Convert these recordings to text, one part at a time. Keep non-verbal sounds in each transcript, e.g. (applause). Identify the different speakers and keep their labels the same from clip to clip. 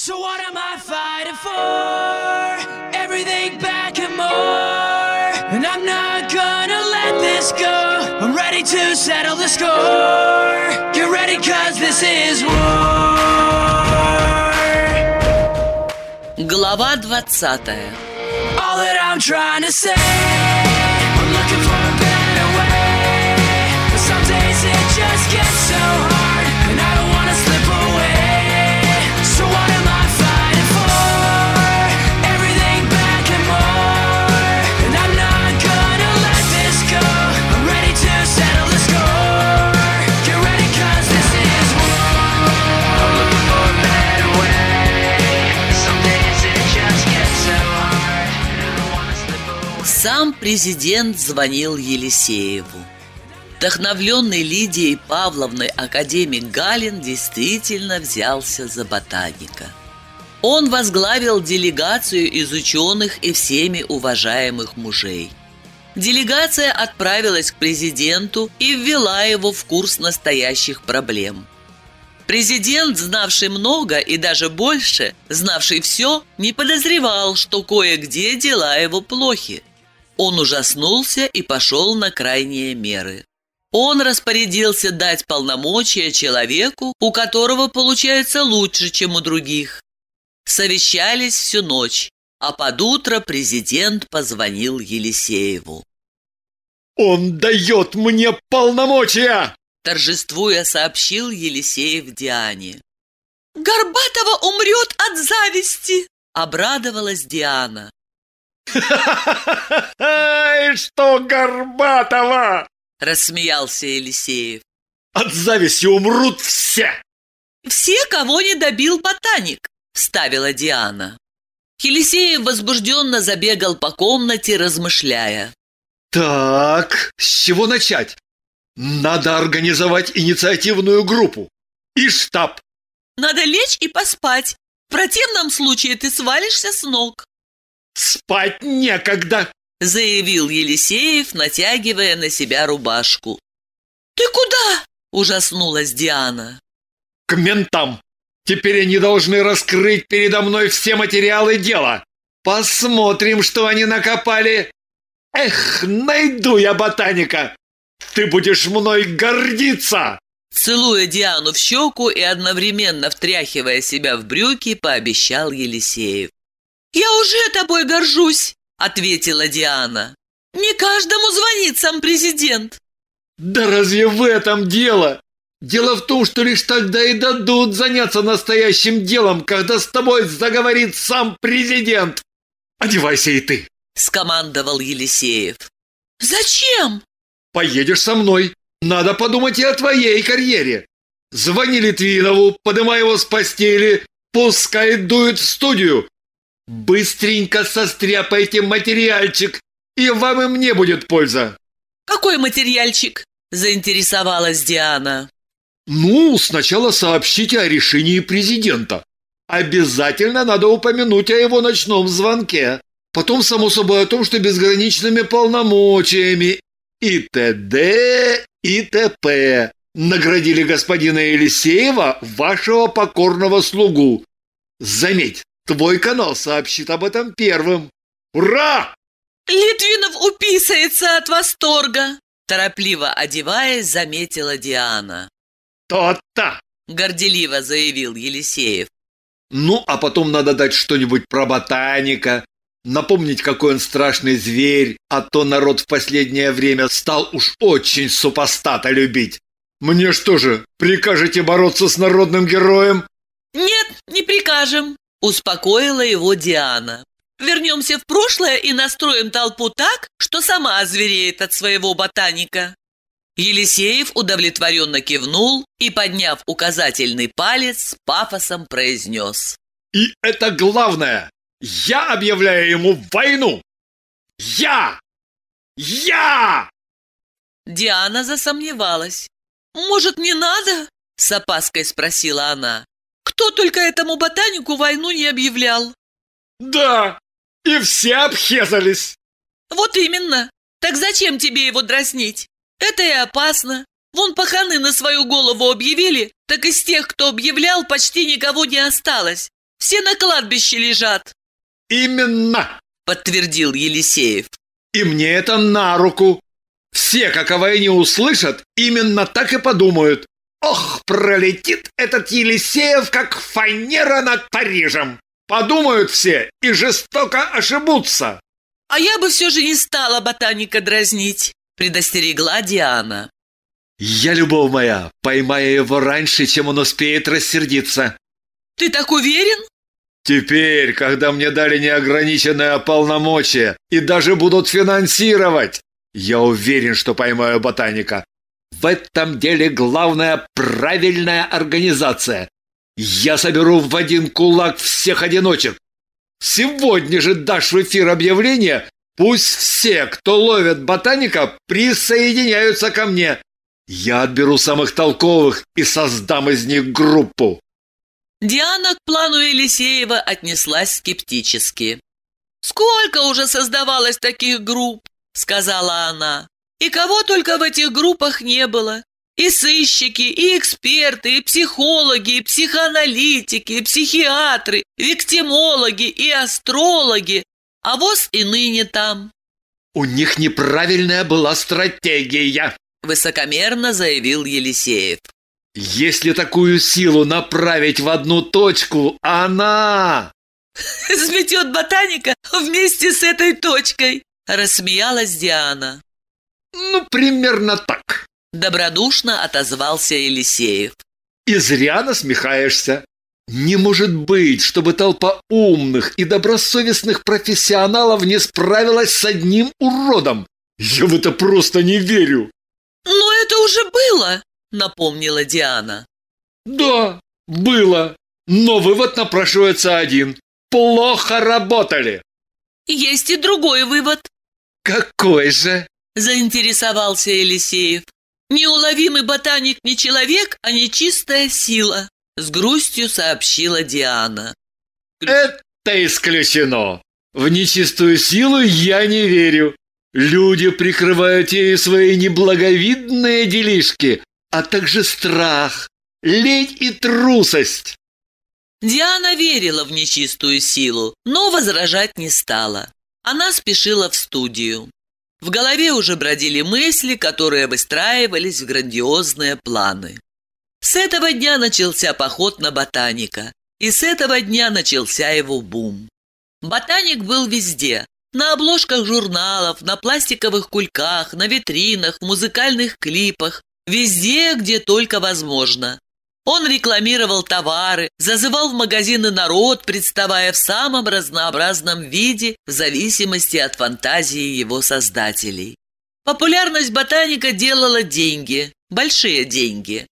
Speaker 1: So what am I fighting for? Everything back and more. And I'm not gonna let this go. I'm ready to settle the score. Get ready, cause this is war.
Speaker 2: Глава 20
Speaker 1: All that I'm trying to say. I'm looking for
Speaker 2: Президент звонил Елисееву. Вдохновленный Лидией Павловной академик Галин действительно взялся за ботаника. Он возглавил делегацию из ученых и всеми уважаемых мужей. Делегация отправилась к президенту и ввела его в курс настоящих проблем. Президент, знавший много и даже больше, знавший все, не подозревал, что кое-где дела его плохи. Он ужаснулся и пошел на крайние меры. Он распорядился дать полномочия человеку, у которого получается лучше, чем у других. Совещались всю ночь, а под утро президент позвонил Елисееву.
Speaker 3: Он дает мне полномочия!
Speaker 2: Торжествуя, сообщил Елисеев Диане. «Горбатова умрет от зависти!» – обрадовалась Диана.
Speaker 3: И что Горбатова?
Speaker 2: Рассмеялся Елисеев.
Speaker 3: От зависти умрут все!
Speaker 2: «Все, кого не добил ботаник», – вставила Диана. Елисеев возбужденно забегал по комнате, размышляя.
Speaker 3: Так, с чего начать? Надо организовать инициативную группу и штаб.
Speaker 2: «Надо лечь и поспать. В противном случае ты свалишься с ног»,
Speaker 3: Спать некогда.
Speaker 2: – заявил Елисеев, натягивая на себя рубашку. «Ты куда?» – ужаснулась Диана.
Speaker 3: К ментам. Теперь они должны раскрыть передо мной все материалы дела. Посмотрим, что они накопали. Эх, найду я ботаника. Ты будешь мной гордиться.
Speaker 2: Целуя Диану в щеку и одновременно втряхивая себя в брюки, пообещал Елисеев. «Я уже тобой горжусь», — ответила Диана. «Не каждому звонит сам президент».
Speaker 3: Да разве в этом дело? Дело в том, что лишь тогда и дадут заняться настоящим делом, когда с тобой заговорит сам президент. Одевайся и ты.
Speaker 2: скомандовал Елисеев. «Зачем?»
Speaker 3: Поедешь со мной. Надо подумать и о твоей карьере. Звони Литвинову, подымай его с постели, пускай дует в студию. Быстренько состряпайте материальчик, и вам и мне будет польза.
Speaker 2: «Какой материальчик?» – заинтересовалась Диана.
Speaker 3: Ну, сначала сообщите о решении президента. Обязательно надо упомянуть о его ночном звонке. Потом, само собой, о том, что безграничными полномочиями и т.д. и т.п. наградили господина Елисеева, вашего покорного слугу. Заметь, твой канал сообщит об этом первым. Ура!
Speaker 2: «Литвинов уписается от восторга!» Торопливо одеваясь, заметила Диана.
Speaker 3: То-то!
Speaker 2: Горделиво заявил Елисеев.
Speaker 3: Ну, а потом надо дать что-нибудь про ботаника, напомнить, какой он страшный зверь, а то народ в последнее время стал уж очень супостата любить. Мне что же, прикажете бороться с народным героем?
Speaker 2: «Нет, не прикажем», – успокоила его Диана. «Вернемся в прошлое и настроим толпу так, что сама озвереет от своего ботаника». Елисеев удовлетворенно кивнул и, подняв указательный палец, с пафосом произнес.
Speaker 3: И это главное! Я объявляю ему войну! Я! Я!
Speaker 2: Диана засомневалась. «Может, не надо?» – с опаской спросила она. «Кто только этому ботанику войну не объявлял?»
Speaker 3: Да! И все обхезались!
Speaker 2: «Вот именно! Так зачем тебе его дразнить? Это и опасно. Вон паханы на свою голову объявили, так из тех, кто объявлял, почти никого не осталось. Все на кладбище лежат»,
Speaker 3: Именно!
Speaker 2: — подтвердил Елисеев.
Speaker 3: И мне это на руку. Все, как о войне услышат, именно так и подумают. Ох, пролетит этот Елисеев, как фанера над Парижем. Подумают все и жестоко ошибутся.
Speaker 2: «А я бы все же не стала ботаника дразнить», — предостерегла Диана.
Speaker 3: Я, любовь моя, поймаю его раньше, чем он успеет рассердиться.
Speaker 2: «Ты так уверен?»
Speaker 3: Теперь, когда мне дали неограниченное полномочия и даже будут финансировать, я уверен, что поймаю ботаника. В этом деле главная правильная организация. Я соберу в один кулак всех одиночек. Сегодня же дашь в эфир объявление, пусть все, кто ловит ботаника, присоединяются ко мне. Я отберу самых толковых и создам из них группу.
Speaker 2: Диана к плану Елисеева отнеслась скептически. «Сколько уже создавалось таких групп?» — сказала она. «И кого только в этих группах не было. И сыщики, и эксперты, и психологи, и психоаналитики, и психиатры, виктимологи, и астрологи. А воз и ныне там».
Speaker 3: У них неправильная была стратегия,
Speaker 2: Высокомерно заявил Елисеев.
Speaker 3: Если такую силу направить в одну точку, она... (laughs)
Speaker 2: Сметет ботаника вместе с этой точкой, рассмеялась Диана.
Speaker 3: Ну, примерно так.
Speaker 2: Добродушно отозвался Елисеев.
Speaker 3: И зря насмехаешься. Не может быть, чтобы толпа умных и добросовестных профессионалов не справилась с одним уродом. Я в это просто не верю.
Speaker 2: Но это уже было, напомнила Диана.
Speaker 3: Да, было. Но вывод напрашивается один. Плохо работали.
Speaker 2: Есть и другой вывод,
Speaker 3: Какой же?
Speaker 2: Заинтересовался Елисеев. Неуловимый ботаник не человек, а нечистая сила, с грустью сообщила Диана.
Speaker 3: Это исключено. В нечистую силу я не верю. Люди прикрывают ею свои неблаговидные делишки, а также страх, лень и трусость.
Speaker 2: Диана верила в нечистую силу, но возражать не стала. Она спешила в студию. В голове уже бродили мысли, которые выстраивались в грандиозные планы. С этого дня начался поход на ботаника, и с этого дня начался его бум. Ботаник был везде, на обложках журналов, на пластиковых кульках, на витринах, в музыкальных клипах, везде, где только возможно. Он рекламировал товары, зазывал в магазины народ, представая в самом разнообразном виде в зависимости от фантазии его создателей. Популярность ботаника делала деньги, большие деньги.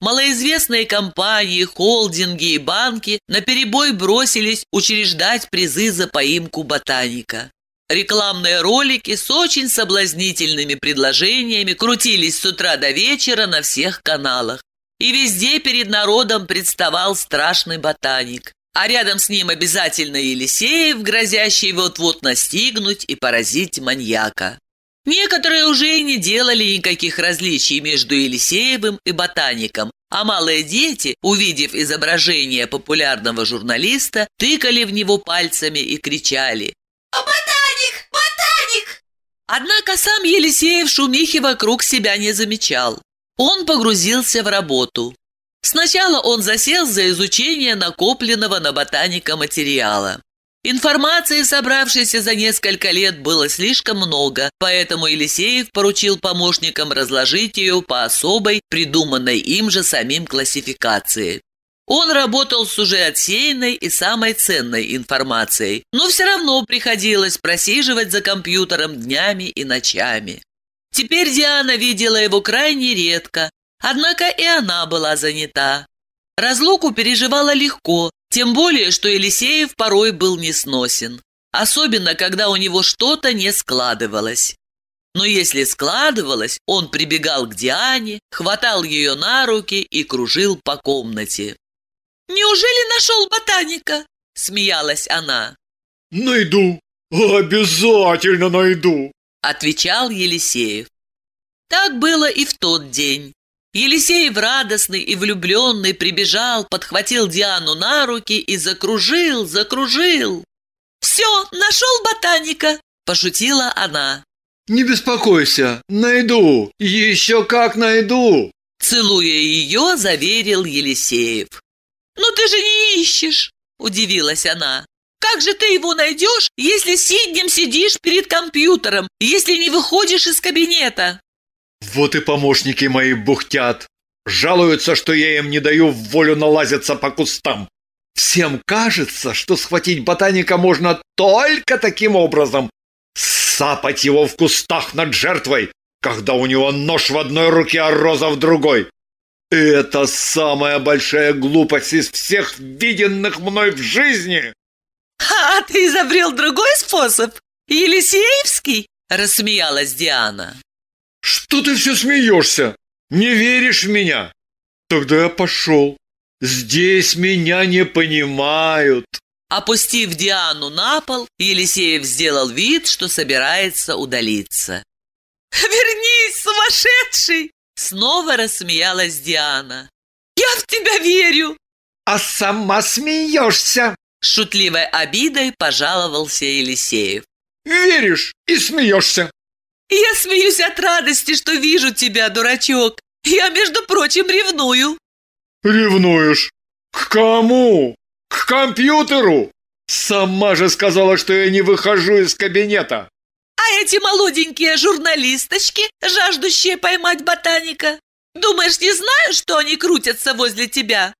Speaker 2: Малоизвестные компании, холдинги и банки наперебой бросились учреждать призы за поимку ботаника. Рекламные ролики с очень соблазнительными предложениями крутились с утра до вечера на всех каналах. И везде перед народом представал страшный ботаник. А рядом с ним обязательно Елисеев, грозящий вот-вот настигнуть и поразить маньяка. Некоторые уже и не делали никаких различий между Елисеевым и ботаником, а малые дети, увидев изображение популярного журналиста, тыкали в него пальцами и кричали «Ботаник! Ботаник!». Однако сам Елисеев шумихи вокруг себя не замечал. Он погрузился в работу. Сначала он засел за изучение накопленного на ботаника материала. Информации, собравшейся за несколько лет, было слишком много, поэтому Елисеев поручил помощникам разложить ее по особой, придуманной им же самим классификации. Он работал с уже отсеянной и самой ценной информацией, но все равно приходилось просиживать за компьютером днями и ночами. Теперь Диана видела его крайне редко, однако и она была занята. Разлуку переживала легко, тем более, что Елисеев порой был несносен, особенно когда у него что-то не складывалось. Но если складывалось, он прибегал к Диане, хватал ее на руки и кружил по комнате. «Неужели нашел ботаника?» – смеялась она.
Speaker 3: Найду. Обязательно найду.
Speaker 2: Отвечал Елисеев. Так было и в тот день. Елисеев радостный и влюбленный прибежал, подхватил Диану на руки и закружил, закружил. «Все, нашел ботаника!» – пошутила она.
Speaker 3: «Не беспокойся, найду, еще как найду!»
Speaker 2: Целуя ее, заверил Елисеев. «Ну ты же не ищешь!» – удивилась она. «Как же ты его найдешь, если сиднем сидишь перед компьютером, если не выходишь из кабинета?»
Speaker 3: Вот и помощники мои бухтят. Жалуются, что я им не даю в волю налазиться по кустам. Всем кажется, что схватить ботаника можно только таким образом. Сапать его в кустах над жертвой, когда у него нож в одной руке, а роза в другой. Это самая большая глупость из всех виденных мной в жизни.
Speaker 2: «А ты изобрел другой способ? Елисеевский?» – рассмеялась Диана.
Speaker 3: Что ты все смеешься? Не веришь в меня? Тогда я пошел. Здесь меня не понимают.
Speaker 2: Опустив Диану на пол, Елисеев сделал вид, что собирается удалиться. «Вернись, сумасшедший!» Снова рассмеялась Диана. «Я в тебя верю!»
Speaker 3: «А сама смеешься!»
Speaker 2: Шутливой обидой пожаловался Елисеев.
Speaker 3: «Веришь и смеешься!»
Speaker 2: «Я смеюсь от радости, что вижу тебя, дурачок! Я, между прочим, ревную!»
Speaker 3: «Ревнуешь? К кому? К компьютеру? Сама же сказала, что я не выхожу из кабинета!»
Speaker 2: А эти молоденькие журналисточки, жаждущие поймать ботаника, думаешь, не знаю, что они крутятся возле тебя?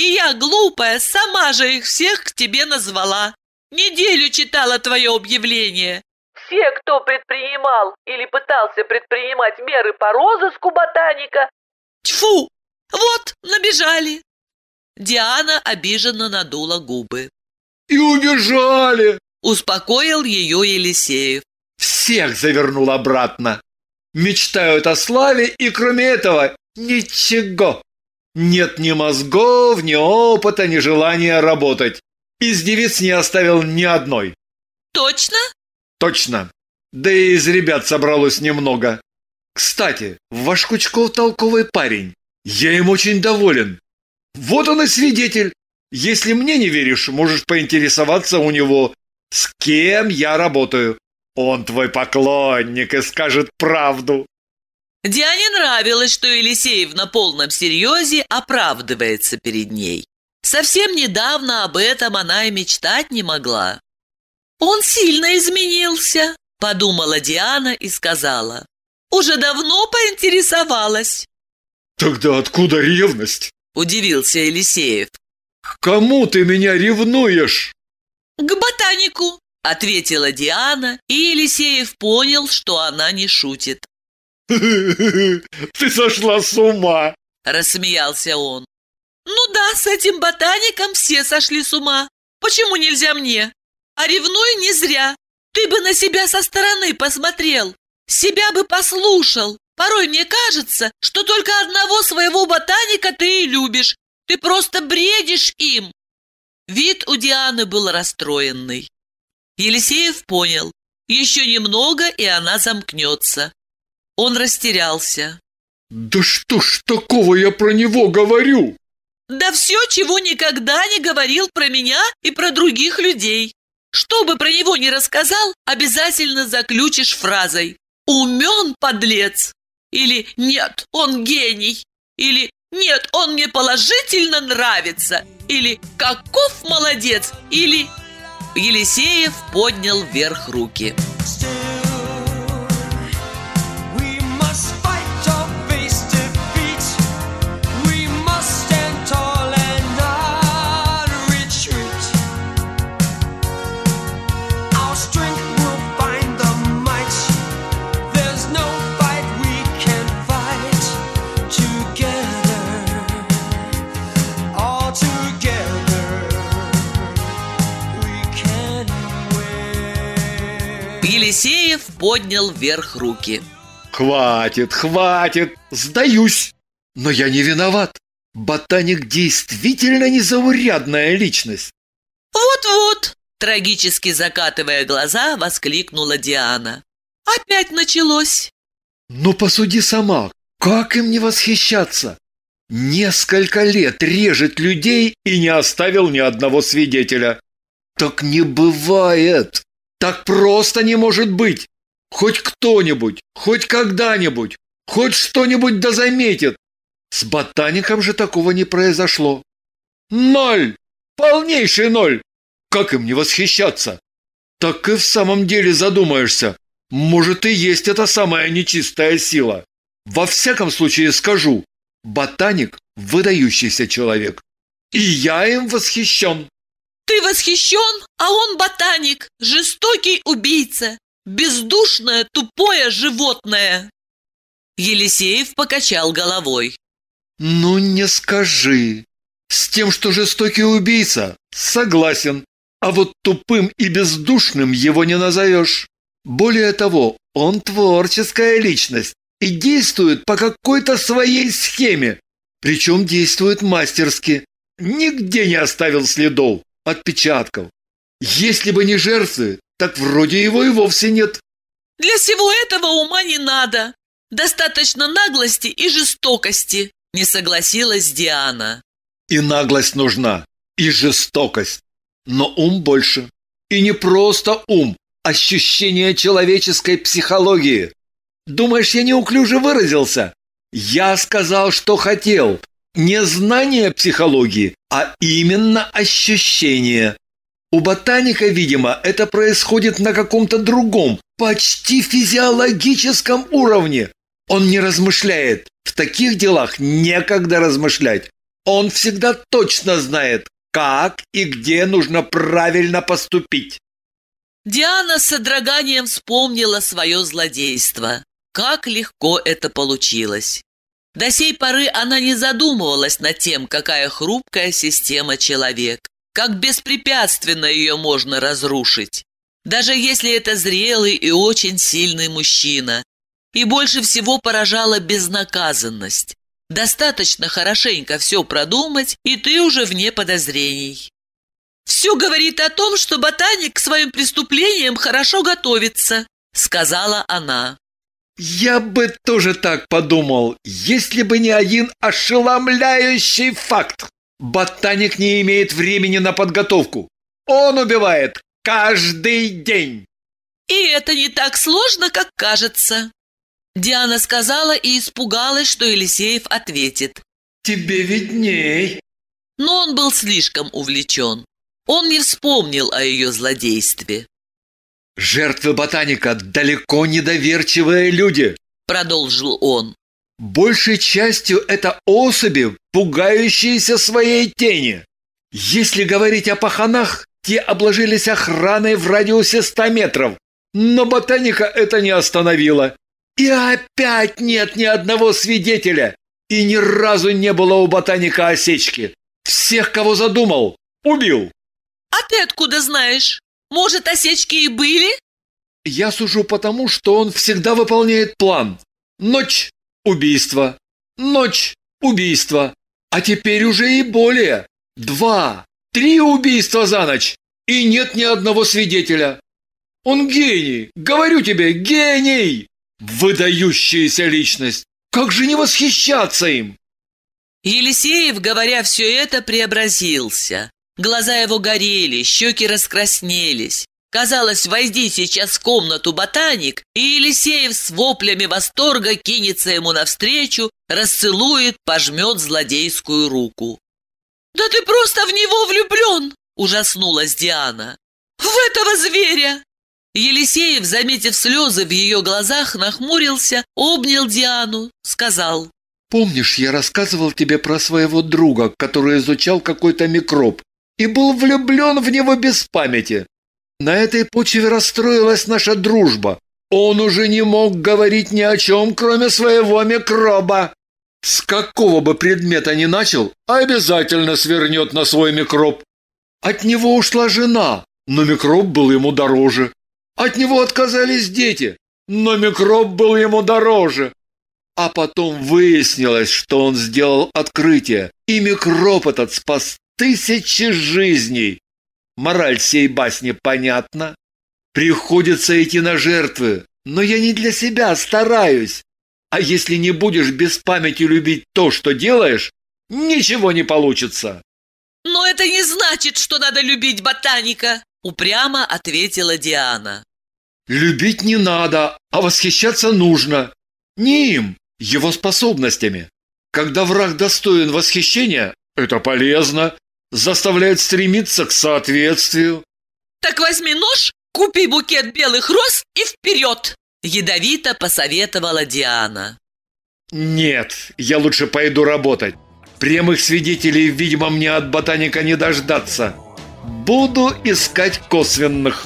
Speaker 2: И я, глупая, сама же их всех к тебе назвала. Неделю читала твое объявление. Все, кто предпринимал или пытался предпринимать меры по розыску ботаника, тьфу, вот, набежали. Диана обиженно надула губы.
Speaker 3: «И убежали!»
Speaker 2: Успокоил ее Елисеев.
Speaker 3: Всех завернул обратно. Мечтают о славе, и кроме этого ничего. Нет ни мозгов, ни опыта, ни желания работать. Из девиц не оставил ни одной.
Speaker 2: Точно?
Speaker 3: Точно. Да и из ребят собралось немного. Кстати, ваш Кучков толковый парень. Я им очень доволен. Вот он и свидетель. Если мне не веришь, можешь поинтересоваться у него, с кем я работаю. Он твой поклонник и скажет правду.
Speaker 2: Диане нравилось, что Елисеев на полном серьезе оправдывается перед ней. Совсем недавно об этом она и мечтать не могла. «Он сильно изменился», – подумала Диана и сказала. «Уже давно поинтересовалась».
Speaker 3: Тогда откуда ревность?
Speaker 2: – удивился Елисеев.
Speaker 3: К кому ты меня ревнуешь?
Speaker 2: «К ботанику», – ответила Диана, и Елисеев понял, что она не шутит. (laughs)
Speaker 3: Ты сошла с ума!»
Speaker 2: – рассмеялся он. «Ну да, с этим ботаником все сошли с ума. Почему нельзя мне? А ревную не зря. Ты бы на себя со стороны посмотрел, себя бы послушал. Порой мне кажется, что только одного своего ботаника ты и любишь. Ты просто бредишь им». Вид у Дианы был расстроенный. Елисеев понял, еще немного, и она замкнется. Он растерялся.
Speaker 3: «Да что ж такого я про него говорю?»
Speaker 2: «Да все, чего никогда не говорил про меня и про других людей. Что бы про него не рассказал, обязательно заключишь фразой «Умен, подлец!» или «Нет, он гений!» или «Нет, он мне положительно нравится!» или «Каков молодец!» или Елисеев поднял вверх руки.
Speaker 1: We
Speaker 2: поднял вверх руки.
Speaker 3: Хватит, хватит, сдаюсь. Но я не виноват. Ботаник действительно незаурядная личность.
Speaker 2: «Вот-вот!» – трагически закатывая глаза, воскликнула Диана. «Опять началось!»
Speaker 3: Но посуди сама, Как им не восхищаться? Несколько лет режет людей и не оставил ни одного свидетеля. Так не бывает. Так просто не может быть. Хоть кто-нибудь, хоть когда-нибудь, хоть что-нибудь да заметит. С ботаником же такого не произошло. Ноль! Полнейший ноль! Как им не восхищаться? Так и в самом деле задумаешься. Может и есть эта самая нечистая сила. Во всяком случае скажу, ботаник – выдающийся человек. И я им восхищен.
Speaker 2: Ты восхищен, а он ботаник, жестокий убийца, бездушное тупое животное. Елисеев покачал головой.
Speaker 3: Ну не скажи. С тем, что жестокий убийца, согласен. А вот тупым и бездушным его не назовешь. Более того, он творческая личность и действует по какой-то своей схеме. Причем действует мастерски. Нигде не оставил следов, отпечатков. Если бы не жертвы, так вроде его и вовсе нет.
Speaker 2: Для всего этого ума не надо. Достаточно наглости и жестокости, не согласилась Диана.
Speaker 3: И наглость нужна, и жестокость. Но ум больше. И не просто ум, ощущение человеческой психологии. Думаешь, я неуклюже выразился? Я сказал, что хотел. Не знание психологии, а именно ощущение. У ботаника, видимо, это происходит на каком-то другом, почти физиологическом уровне. Он не размышляет. В таких делах некогда размышлять. Он всегда точно знает, как и где нужно правильно поступить.
Speaker 2: Диана с содроганием вспомнила свое злодейство. Как легко это получилось. До сей поры она не задумывалась над тем, какая хрупкая система человек, как беспрепятственно ее можно разрушить. Даже если это зрелый и очень сильный мужчина. И больше всего поражала безнаказанность. Достаточно хорошенько все продумать, и ты уже вне подозрений. «Все говорит о том, что ботаник к своим преступлениям хорошо готовится», — сказала она.
Speaker 3: «Я бы тоже так подумал, если бы не один ошеломляющий факт. Ботаник не имеет времени на подготовку. Он убивает каждый день».
Speaker 2: «И это не так сложно, как кажется», Диана сказала и испугалась, что Елисеев ответит.
Speaker 3: «Тебе видней».
Speaker 2: Но он был слишком увлечен. Он не вспомнил о ее злодействе.
Speaker 3: «Жертвы ботаника далеко недоверчивые люди», — продолжил он. «Большей частью это особи, пугающиеся своей тени. Если говорить о паханах, те обложились охраной в радиусе ста метров, но ботаника это не остановило. И опять нет ни одного свидетеля. И ни разу не было у ботаника осечки. Всех, кого задумал, убил.
Speaker 2: А ты откуда знаешь? Может, осечки и были?
Speaker 3: Я сужу потому, что он всегда выполняет план. Ночь – убийство. Ночь – убийство. А теперь уже и более. Два, три убийства за ночь. И нет ни одного свидетеля. Он гений. Говорю тебе, гений. Выдающаяся личность! Как же не восхищаться им?
Speaker 2: Елисеев, говоря все это, преобразился. Глаза его горели, щеки раскраснелись. Казалось, войди сейчас в комнату ботаник, и Елисеев с воплями восторга кинется ему навстречу, расцелует, пожмет злодейскую руку. «Да ты просто в него влюблен!» – ужаснулась Диана. «В этого зверя! Елисеев, заметив слезы в ее глазах, нахмурился, обнял Диану, сказал.
Speaker 3: «Помнишь, я рассказывал тебе про своего друга, который изучал какой-то микроб и был влюблен в него без памяти? На этой почве расстроилась наша дружба. Он уже не мог говорить ни о чем, кроме своего микроба. С какого бы предмета ни начал, обязательно свернет на свой микроб. От него ушла жена, но микроб был ему дороже. От него отказались дети, но микроб был ему дороже. А потом выяснилось, что он сделал открытие, и микроб этот спас тысячи жизней. Мораль всей басни понятна. Приходится идти на жертвы, но я не для себя стараюсь. А если не будешь без памяти любить то, что делаешь, ничего не получится.
Speaker 2: Но это не значит, что надо любить ботаника, упрямо ответила Диана.
Speaker 3: Любить не надо, а восхищаться нужно. Не им, его способностями. Когда враг достоин восхищения, это полезно, заставляет стремиться к соответствию.
Speaker 2: Так возьми нож, купи букет белых роз и вперед! Ядовито посоветовала Диана.
Speaker 3: Нет, я лучше пойду работать. Прямых свидетелей, видимо, мне от ботаника не дождаться. Буду искать косвенных.